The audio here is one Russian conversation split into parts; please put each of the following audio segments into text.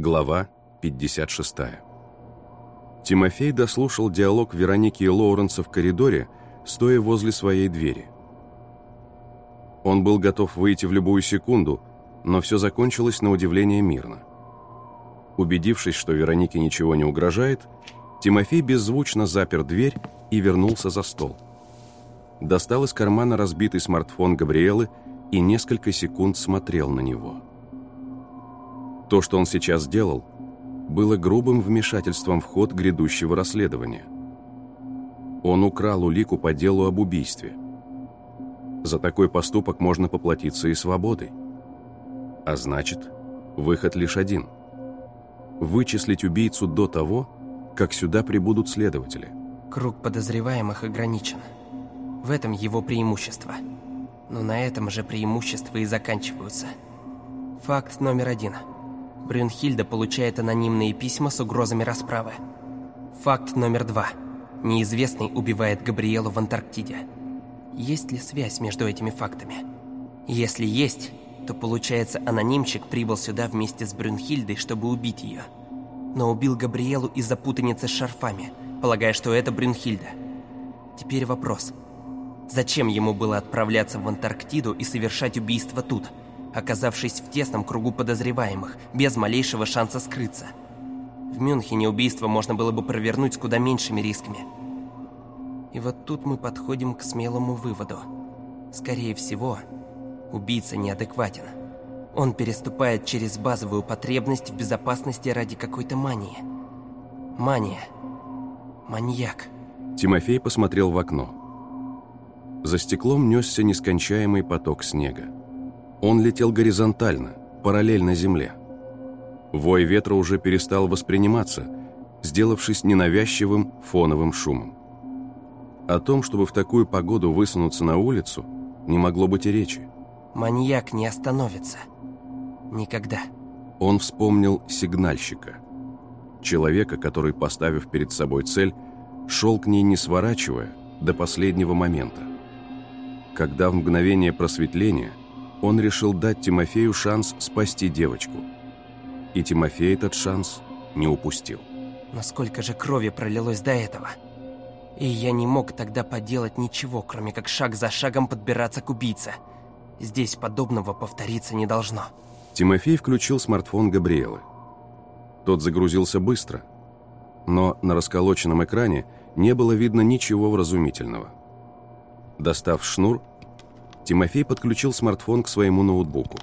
Глава 56 Тимофей дослушал диалог Вероники и Лоуренса в коридоре, стоя возле своей двери. Он был готов выйти в любую секунду, но все закончилось на удивление мирно. Убедившись, что Веронике ничего не угрожает, Тимофей беззвучно запер дверь и вернулся за стол. Достал из кармана разбитый смартфон Габриэлы и несколько секунд смотрел на него. То, что он сейчас делал, было грубым вмешательством в ход грядущего расследования. Он украл улику по делу об убийстве. За такой поступок можно поплатиться и свободой. А значит, выход лишь один – вычислить убийцу до того, как сюда прибудут следователи. Круг подозреваемых ограничен. В этом его преимущество. Но на этом же преимущества и заканчиваются. Факт номер один. Брюнхильда получает анонимные письма с угрозами расправы. Факт номер два. Неизвестный убивает Габриэлу в Антарктиде. Есть ли связь между этими фактами? Если есть, то получается анонимчик прибыл сюда вместе с Брюнхильдой, чтобы убить ее. Но убил Габриэлу из-за путаницы с шарфами, полагая, что это Брюнхильда. Теперь вопрос. Зачем ему было отправляться в Антарктиду и совершать убийство тут, оказавшись в тесном кругу подозреваемых, без малейшего шанса скрыться? В Мюнхене убийство можно было бы провернуть с куда меньшими рисками. И вот тут мы подходим к смелому выводу. Скорее всего, Убийца неадекватен. Он переступает через базовую потребность в безопасности ради какой-то мании. Мания. Маньяк. Тимофей посмотрел в окно. За стеклом несся нескончаемый поток снега. Он летел горизонтально, параллельно земле. Вой ветра уже перестал восприниматься, сделавшись ненавязчивым фоновым шумом. О том, чтобы в такую погоду высунуться на улицу, не могло быть и речи. Маньяк не остановится. Никогда. Он вспомнил сигнальщика. Человека, который, поставив перед собой цель, шел к ней не сворачивая до последнего момента. Когда в мгновение просветления он решил дать Тимофею шанс спасти девочку. И Тимофей этот шанс не упустил. Насколько же крови пролилось до этого? И я не мог тогда поделать ничего, кроме как шаг за шагом подбираться к убийце – Здесь подобного повториться не должно. Тимофей включил смартфон Габриэлы. Тот загрузился быстро, но на расколоченном экране не было видно ничего вразумительного. Достав шнур, Тимофей подключил смартфон к своему ноутбуку.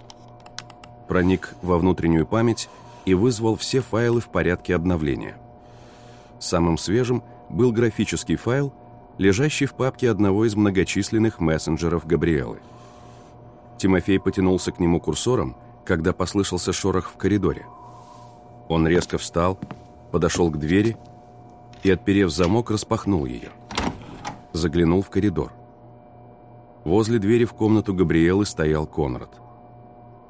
Проник во внутреннюю память и вызвал все файлы в порядке обновления. Самым свежим был графический файл, лежащий в папке одного из многочисленных мессенджеров Габриэлы – Тимофей потянулся к нему курсором, когда послышался шорох в коридоре. Он резко встал, подошел к двери и, отперев замок, распахнул ее. Заглянул в коридор. Возле двери в комнату Габриэлы стоял Конрад.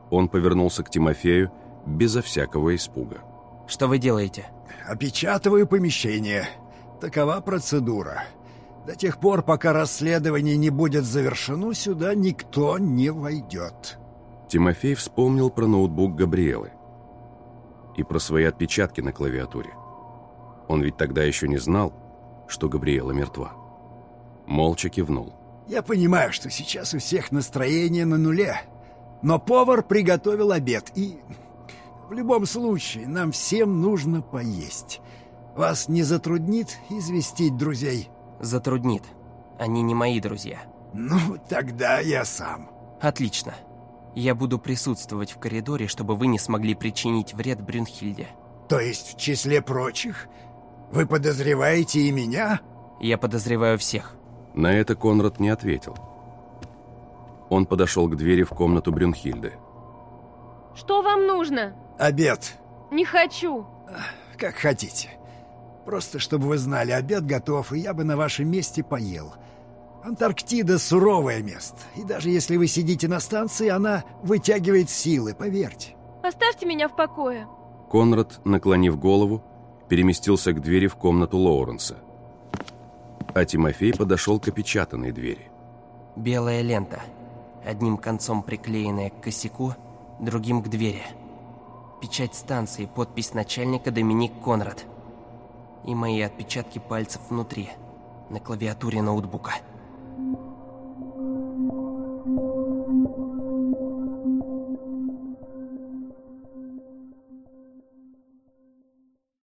Он повернулся к Тимофею безо всякого испуга. «Что вы делаете?» «Опечатываю помещение. Такова процедура. До тех пор, пока расследование не будет завершено, сюда никто не войдет. Тимофей вспомнил про ноутбук Габриэлы и про свои отпечатки на клавиатуре. Он ведь тогда еще не знал, что Габриэла мертва. Молча кивнул. «Я понимаю, что сейчас у всех настроение на нуле, но повар приготовил обед, и в любом случае нам всем нужно поесть. Вас не затруднит известить друзей?» затруднит. Они не мои друзья. Ну, тогда я сам. Отлично. Я буду присутствовать в коридоре, чтобы вы не смогли причинить вред Брюнхильде. То есть, в числе прочих, вы подозреваете и меня? Я подозреваю всех. На это Конрад не ответил. Он подошел к двери в комнату Брюнхильды. Что вам нужно? Обед. Не хочу. Как хотите. Просто чтобы вы знали, обед готов, и я бы на вашем месте поел. Антарктида — суровое место, и даже если вы сидите на станции, она вытягивает силы, поверьте. Оставьте меня в покое. Конрад, наклонив голову, переместился к двери в комнату Лоуренса. А Тимофей подошел к опечатанной двери. Белая лента, одним концом приклеенная к косяку, другим к двери. печать станции, подпись начальника Доминик Конрад. И мои отпечатки пальцев внутри, на клавиатуре ноутбука.